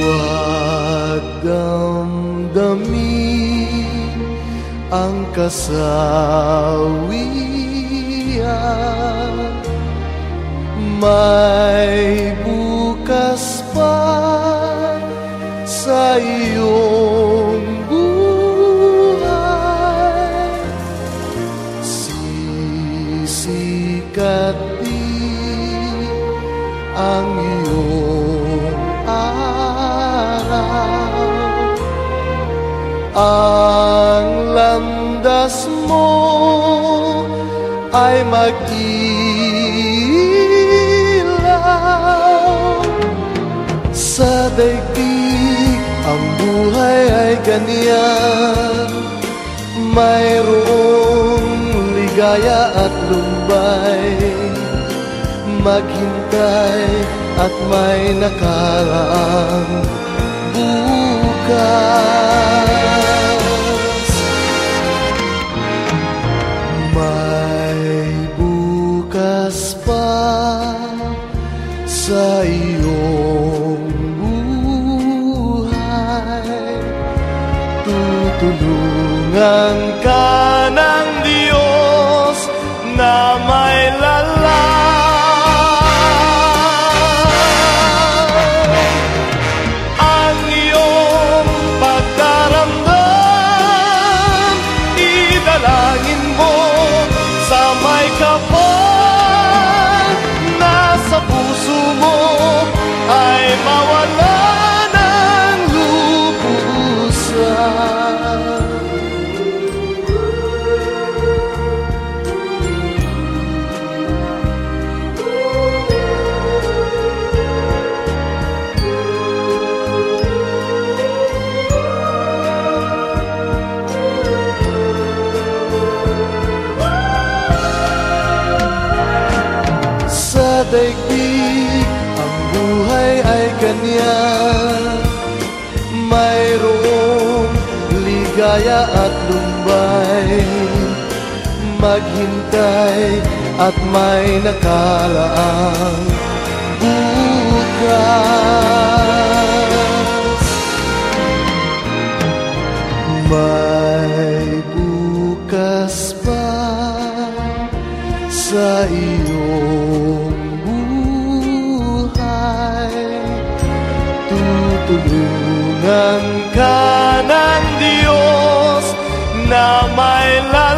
Huwag damdamin ang kasawian. May bukas pa sa iyong buhay. Sisikat din ang iyong Ang landas mo ay mag-ilaw Sa daigdig ang buhay ay ganyan. Mayroong ligaya at lumbay. Maghintay at may nakaraang bukas sa iyong buhay. Tutulungan ka ng Diyos na may lalang daigdig ang buhay ay ganyan Mayroong ligaya at lumbay Maghintay at may nakalaang bukas May bukas pa sa iyong Tutulungan ka ng Diyos na may lalang